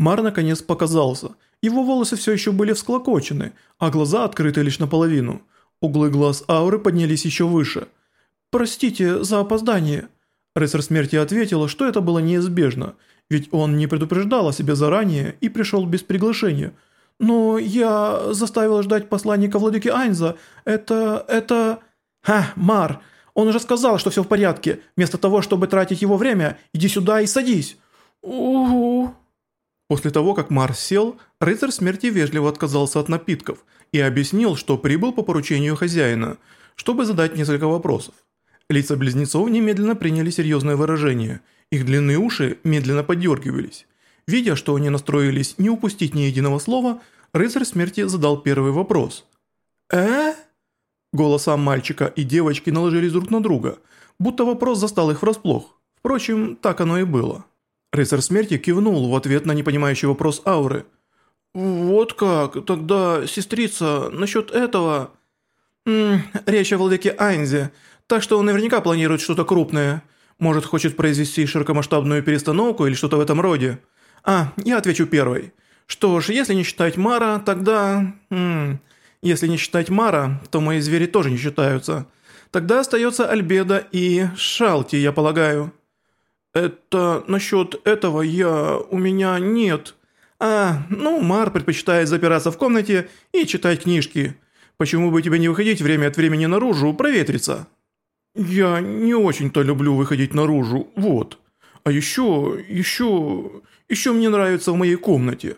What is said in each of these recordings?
Мар наконец показался. Его волосы все еще были всклокочены, а глаза открыты лишь наполовину. Углы глаз ауры поднялись еще выше. «Простите за опоздание». Рыцарь смерти ответила, что это было неизбежно, ведь он не предупреждал о себе заранее и пришел без приглашения. «Но я заставила ждать посланника владыки Айнза. Это... это...» «Ха, Мар, он уже сказал, что все в порядке. Вместо того, чтобы тратить его время, иди сюда и садись». «Угу». После того, как Марс сел, рыцарь смерти вежливо отказался от напитков и объяснил, что прибыл по поручению хозяина, чтобы задать несколько вопросов. Лица близнецов немедленно приняли серьезное выражение, их длинные уши медленно подергивались. Видя, что они настроились не упустить ни единого слова, рыцарь смерти задал первый вопрос. «Э?» Голоса мальчика и девочки наложились друг на друга, будто вопрос застал их врасплох. Впрочем, так оно и было. Рыцарь смерти кивнул в ответ на непонимающий вопрос ауры. «Вот как? Тогда, сестрица, насчет этого...» М -м, «Речь о владыке Айнзе, так что он наверняка планирует что-то крупное. Может, хочет произвести широкомасштабную перестановку или что-то в этом роде. А, я отвечу первой. Что ж, если не считать Мара, тогда... М если не считать Мара, то мои звери тоже не считаются. Тогда остается Альбеда и Шалти, я полагаю». «Это насчет этого я... у меня нет». «А, ну, Мар предпочитает запираться в комнате и читать книжки. Почему бы тебе не выходить время от времени наружу, проветриться?» «Я не очень-то люблю выходить наружу, вот. А еще... еще... еще мне нравится в моей комнате.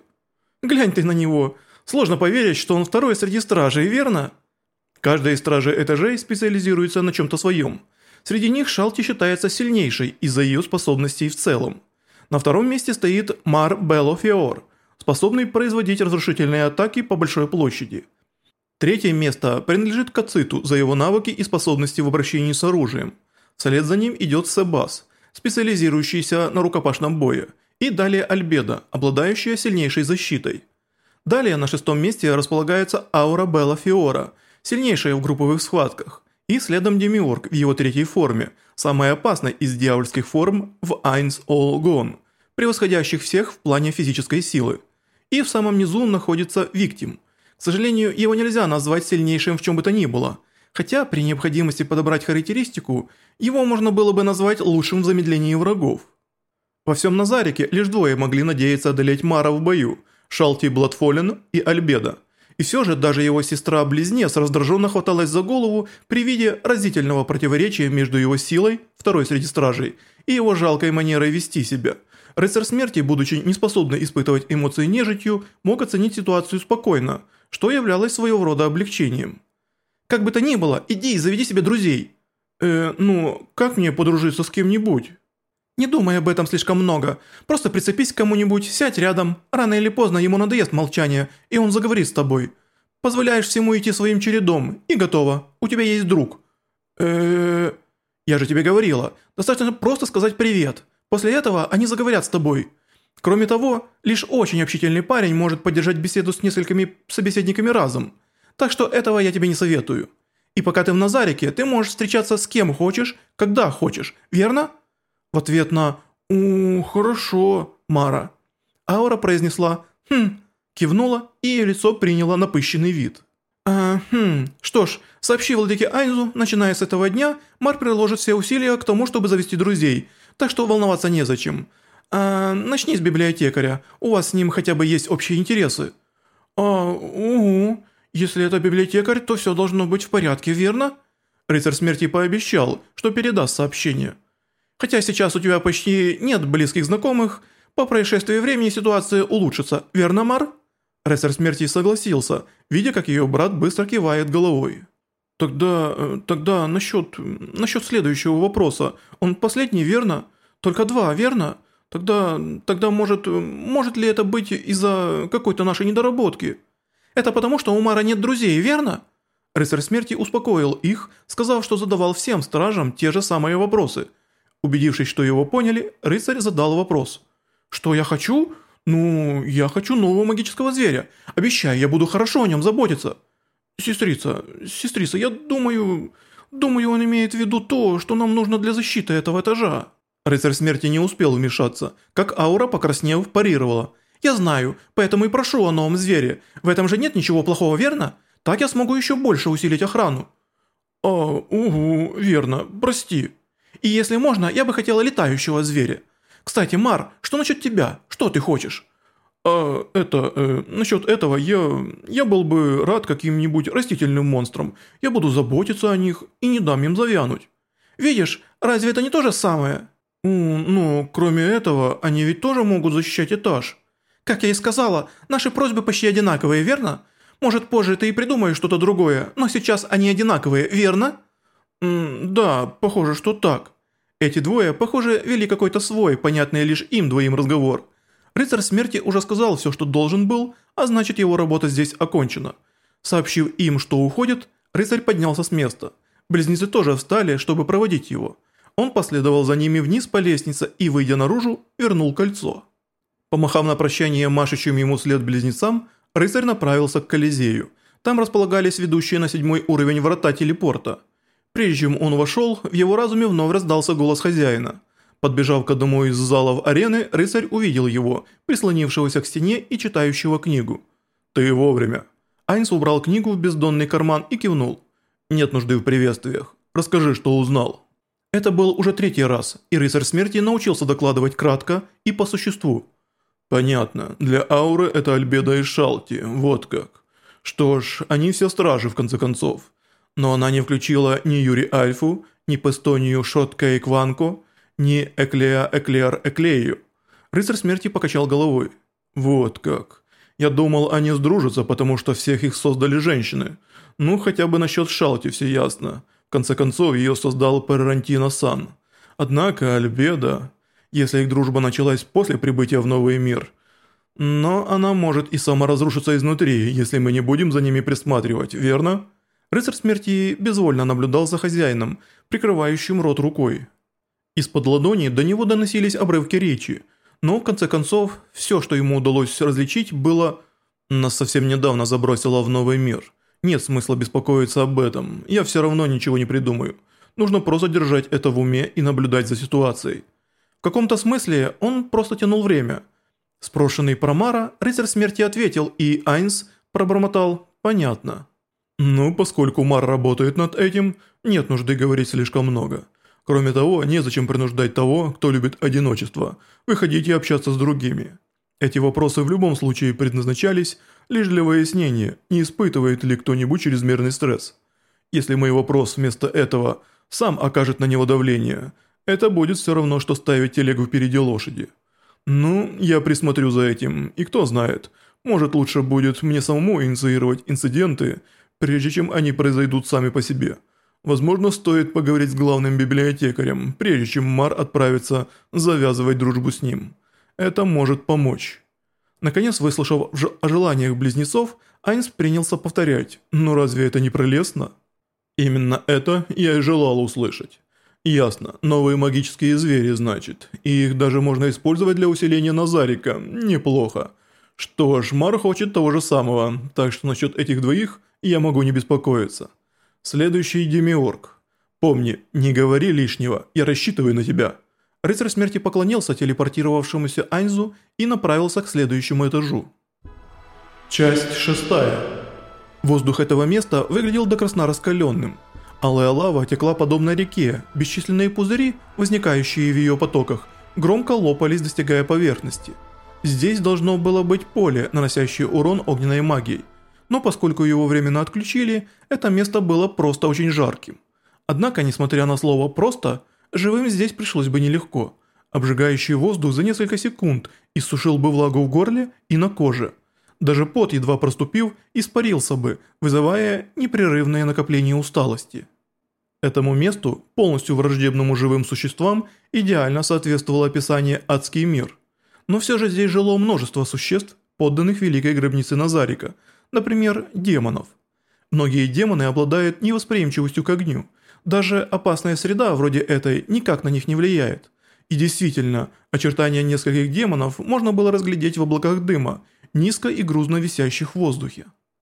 Глянь ты на него. Сложно поверить, что он второй среди стражей, верно?» Каждая из стражей этажей специализируется на чем-то своем. Среди них Шалти считается сильнейшей из-за ее способностей в целом. На втором месте стоит Мар Белло способный производить разрушительные атаки по большой площади. Третье место принадлежит Кациту за его навыки и способности в обращении с оружием. Вслед за ним идет Себас, специализирующийся на рукопашном бое, и далее Альбеда, обладающая сильнейшей защитой. Далее на шестом месте располагается Аура Белла Фиора, сильнейшая в групповых схватках. И следом Демиург в его третьей форме, самая опасная из дьявольских форм в Айнс All Gone, превосходящих всех в плане физической силы. И в самом низу находится Виктим. К сожалению, его нельзя назвать сильнейшим в чем бы то ни было, хотя при необходимости подобрать характеристику, его можно было бы назвать лучшим в замедлении врагов. Во всем Назарике лишь двое могли надеяться одолеть Мара в бою – Шалти Бладфолен и Альбеда – и все же даже его сестра-близнец раздраженно хваталась за голову при виде разительного противоречия между его силой, второй среди стражей, и его жалкой манерой вести себя. Рыцарь смерти, будучи неспособный испытывать эмоции нежитью, мог оценить ситуацию спокойно, что являлось своего рода облегчением. «Как бы то ни было, иди и заведи себе друзей». «Э, ну, как мне подружиться с кем-нибудь?» Не думай об этом слишком много. Просто прицепись к кому-нибудь, сядь рядом. Рано или поздно ему надоест молчание, и он заговорит с тобой. Позволяешь всему идти своим чередом, и готово. У тебя есть друг. э Я же тебе говорила. Достаточно просто сказать «привет». После этого они заговорят с тобой. Кроме того, лишь очень общительный парень может поддержать беседу с несколькими собеседниками разом. Так что этого я тебе не советую. И пока ты в Назарике, ты можешь встречаться с кем хочешь, когда хочешь, верно?» В ответ на «У, хорошо, Мара». Аура произнесла «Хм», кивнула, и ее лицо приняло напыщенный вид. «А, хм, что ж, сообщи владыке Айнзу, начиная с этого дня, Мар приложит все усилия к тому, чтобы завести друзей, так что волноваться незачем. А, начни с библиотекаря, у вас с ним хотя бы есть общие интересы». «А, угу, если это библиотекарь, то все должно быть в порядке, верно?» Рыцарь смерти пообещал, что передаст сообщение. Хотя сейчас у тебя почти нет близких знакомых, по происшествии времени ситуация улучшится, верно, Мар?» Рестлер смерти согласился, видя, как ее брат быстро кивает головой. «Тогда... Э, тогда насчет... насчет следующего вопроса. Он последний, верно? Только два, верно? Тогда... тогда может... может ли это быть из-за какой-то нашей недоработки? Это потому, что у Мара нет друзей, верно?» Рыцарь смерти успокоил их, сказав, что задавал всем стражам те же самые вопросы – Убедившись, что его поняли, рыцарь задал вопрос. «Что я хочу? Ну, я хочу нового магического зверя. Обещаю, я буду хорошо о нем заботиться». «Сестрица, сестрица, я думаю... Думаю, он имеет в виду то, что нам нужно для защиты этого этажа». Рыцарь смерти не успел вмешаться, как аура, покраснев, парировала. Я знаю, поэтому и прошу о новом звере. В этом же нет ничего плохого, верно? Так я смогу еще больше усилить охрану». «А, угу, верно, прости. И если можно, я бы хотела летающего зверя. Кстати, Мар, что насчет тебя? Что ты хочешь?» «А, это, э, насчет этого я... я был бы рад каким-нибудь растительным монстрам. Я буду заботиться о них и не дам им завянуть». «Видишь, разве это не то же самое?» «Ну, кроме этого, они ведь тоже могут защищать этаж». «Как я и сказала, наши просьбы почти одинаковые, верно? Может, позже ты и придумаешь что-то другое, но сейчас они одинаковые, верно?» «Да, похоже, что так». Эти двое, похоже, вели какой-то свой, понятный лишь им двоим разговор. Рыцарь смерти уже сказал все, что должен был, а значит его работа здесь окончена. Сообщив им, что уходит, рыцарь поднялся с места. Близнецы тоже встали, чтобы проводить его. Он последовал за ними вниз по лестнице и, выйдя наружу, вернул кольцо. Помахав на прощание машущим ему след близнецам, рыцарь направился к Колизею. Там располагались ведущие на седьмой уровень врата телепорта. Прежде чем он вошел, в его разуме вновь раздался голос хозяина. Подбежав к одному из залов арены, рыцарь увидел его, прислонившегося к стене и читающего книгу. «Ты вовремя». Айнс убрал книгу в бездонный карман и кивнул. «Нет нужды в приветствиях. Расскажи, что узнал». Это был уже третий раз, и рыцарь смерти научился докладывать кратко и по существу. Понятно, для ауры это Альбеда и Шалти, вот как. Что ж, они все стражи в конце концов. Но она не включила ни Юри Альфу, ни Пестонию Шотка и Кванко, ни Эклея Эклеар Эклею. Рыцарь смерти покачал головой. Вот как. Я думал, они сдружатся, потому что всех их создали женщины. Ну, хотя бы насчет Шалти все ясно конце концов, ее создал Перрантино-сан. Однако Альбеда, если их дружба началась после прибытия в новый мир, но она может и сама разрушиться изнутри, если мы не будем за ними присматривать, верно? Рыцарь смерти безвольно наблюдал за хозяином, прикрывающим рот рукой. Из-под ладони до него доносились обрывки речи, но в конце концов все, что ему удалось различить, было «нас совсем недавно забросило в новый мир». Нет смысла беспокоиться об этом, я все равно ничего не придумаю. Нужно просто держать это в уме и наблюдать за ситуацией. В каком-то смысле он просто тянул время. Спрошенный про Мара, рыцарь смерти ответил, и Айнс пробормотал «понятно». Ну, поскольку Мар работает над этим, нет нужды говорить слишком много. Кроме того, незачем принуждать того, кто любит одиночество, выходить и общаться с другими. Эти вопросы в любом случае предназначались лишь для выяснения, не испытывает ли кто-нибудь чрезмерный стресс. Если мой вопрос вместо этого сам окажет на него давление, это будет все равно, что ставить телегу впереди лошади. Ну, я присмотрю за этим, и кто знает, может лучше будет мне самому инициировать инциденты, прежде чем они произойдут сами по себе. Возможно, стоит поговорить с главным библиотекарем, прежде чем Мар отправится завязывать дружбу с ним. Это может помочь. Наконец, выслушав о желаниях близнецов, Айнс принялся повторять «Ну разве это не прелестно?» «Именно это я и желал услышать». «Ясно, новые магические звери, значит, и их даже можно использовать для усиления Назарика, неплохо. Что ж, Мар хочет того же самого, так что насчет этих двоих я могу не беспокоиться. Следующий Демиорг. Помни, не говори лишнего, я рассчитываю на тебя». Рыцарь смерти поклонился телепортировавшемуся Айнзу и направился к следующему этажу. Часть шестая. Воздух этого места выглядел до красна раскаленным. Алая лава текла подобно реке, бесчисленные пузыри, возникающие в ее потоках, громко лопались, достигая поверхности. Здесь должно было быть поле, наносящее урон огненной магией. Но поскольку его временно отключили, это место было просто очень жарким. Однако, несмотря на слово «просто», Живым здесь пришлось бы нелегко. Обжигающий воздух за несколько секунд иссушил бы влагу в горле и на коже. Даже пот, едва проступив, испарился бы, вызывая непрерывное накопление усталости. Этому месту, полностью враждебному живым существам, идеально соответствовало описание «адский мир». Но все же здесь жило множество существ, подданных Великой Гробнице Назарика, например, демонов. Многие демоны обладают невосприимчивостью к огню – даже опасная среда вроде этой никак на них не влияет. И действительно, очертания нескольких демонов можно было разглядеть в облаках дыма, низко и грузно висящих в воздухе.